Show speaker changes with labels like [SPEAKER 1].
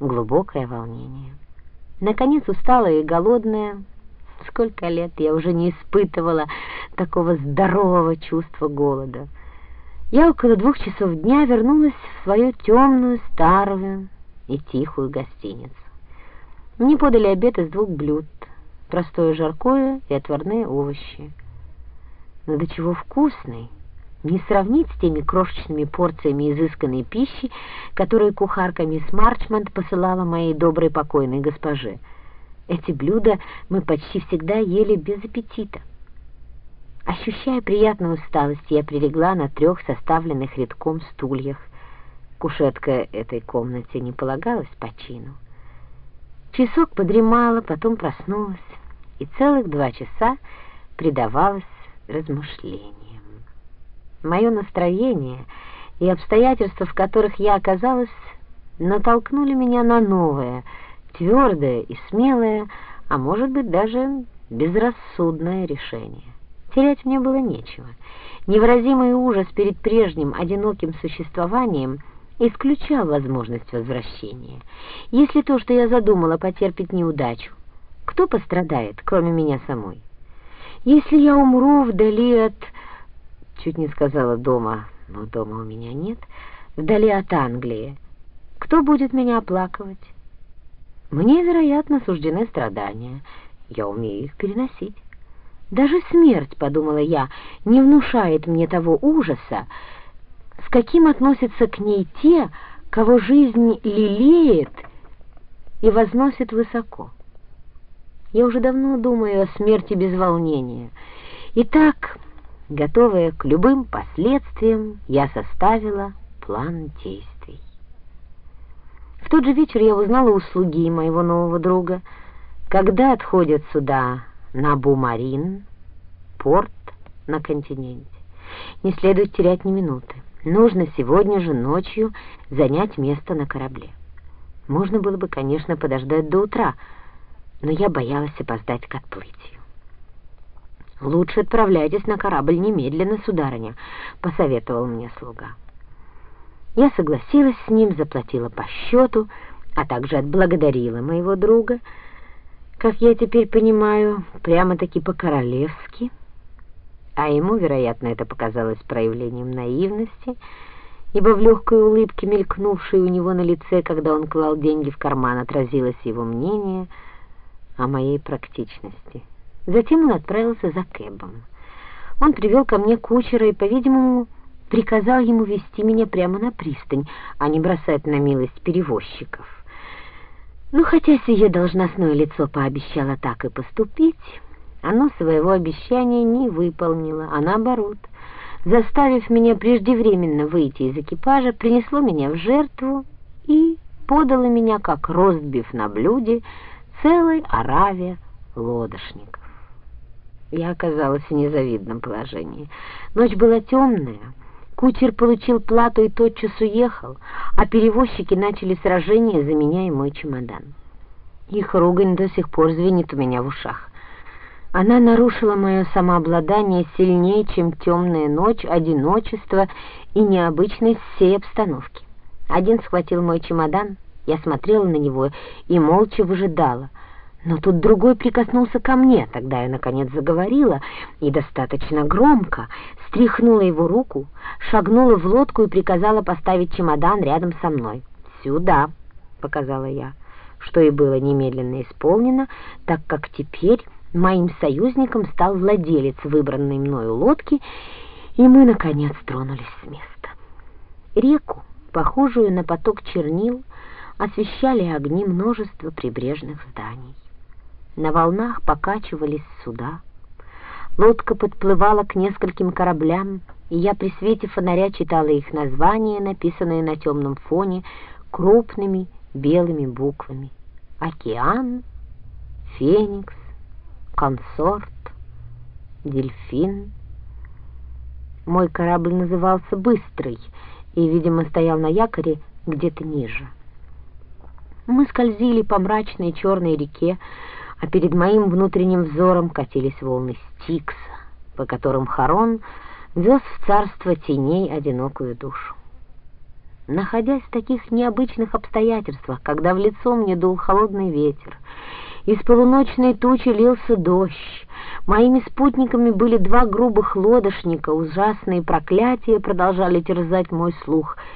[SPEAKER 1] глубокое волнение. Наконец, усталая и голодная, сколько лет я уже не испытывала такого здорового чувства голода. Я около двух часов дня вернулась в свою темную, старую и тихую гостиницу. Мне подали обед из двух блюд, простое жаркое и отварные овощи. Но до чего вкусный! Не сравнить с теми крошечными порциями изысканной пищи, которую кухарка мисс Марчмонт посылала моей доброй покойной госпоже. Эти блюда мы почти всегда ели без аппетита. Ощущая приятную усталость, я прилегла на трех составленных рядком стульях. Кушетка этой комнате не полагалась по чину. Часок подремала, потом проснулась, и целых два часа предавалась размышлениям. Мое настроение и обстоятельства, в которых я оказалась, натолкнули меня на новое, твердое и смелое, а может быть даже безрассудное решение. Терять мне было нечего. Невыразимый ужас перед прежним одиноким существованием исключал возможность возвращения. Если то, что я задумала, потерпит неудачу, кто пострадает, кроме меня самой? Если я умру вдали от чуть не сказала дома, но дома у меня нет, вдали от Англии. Кто будет меня оплакивать? Мне, вероятно, суждены страдания. Я умею их переносить. Даже смерть, подумала я, не внушает мне того ужаса, с каким относятся к ней те, кого жизнь лелеет и возносит высоко. Я уже давно думаю о смерти без волнения. Итак, Готовая к любым последствиям, я составила план действий. В тот же вечер я узнала услуги моего нового друга. Когда отходят сюда на Бумарин, порт на континенте, не следует терять ни минуты. Нужно сегодня же ночью занять место на корабле. Можно было бы, конечно, подождать до утра, но я боялась опоздать к отплытию. «Лучше отправляйтесь на корабль немедленно, сударыня», — посоветовал мне слуга. Я согласилась с ним, заплатила по счету, а также отблагодарила моего друга, как я теперь понимаю, прямо-таки по-королевски, а ему, вероятно, это показалось проявлением наивности, ибо в легкой улыбке, мелькнувшей у него на лице, когда он клал деньги в карман, отразилось его мнение о моей практичности. Затем он отправился за Кэбом. Он привел ко мне кучера и, по-видимому, приказал ему вести меня прямо на пристань, а не бросать на милость перевозчиков. Но хотя сие должностное лицо пообещало так и поступить, оно своего обещания не выполнило, а наоборот, заставив меня преждевременно выйти из экипажа, принесло меня в жертву и подало меня, как ростбиф на блюде, целой ораве лодочников. Я оказалась в незавидном положении. Ночь была темная, кучер получил плату и тотчас уехал, а перевозчики начали сражение за меня и мой чемодан. Их ругань до сих пор звенит у меня в ушах. Она нарушила мое самообладание сильнее, чем темная ночь, одиночество и необычность всей обстановки. Один схватил мой чемодан, я смотрела на него и молча выжидала — но тут другой прикоснулся ко мне, тогда я, наконец, заговорила, и достаточно громко стряхнула его руку, шагнула в лодку и приказала поставить чемодан рядом со мной. «Сюда», — показала я, что и было немедленно исполнено, так как теперь моим союзником стал владелец выбранной мною лодки, и мы, наконец, тронулись с места. Реку, похожую на поток чернил, освещали огни множества прибрежных зданий. На волнах покачивались суда. Лодка подплывала к нескольким кораблям, и я при свете фонаря читала их названия, написанные на темном фоне крупными белыми буквами. «Океан», «Феникс», «Консорт», «Дельфин». Мой корабль назывался «Быстрый» и, видимо, стоял на якоре где-то ниже. Мы скользили по мрачной черной реке, а перед моим внутренним взором катились волны Стикса, по которым Харон вез в царство теней одинокую душу. находясь в таких необычных обстоятельствах, когда в лицо мне дул холодный ветер, из полуночной тучи лился дождь, моими спутниками были два грубых лодочника, ужасные проклятия продолжали терзать мой слух —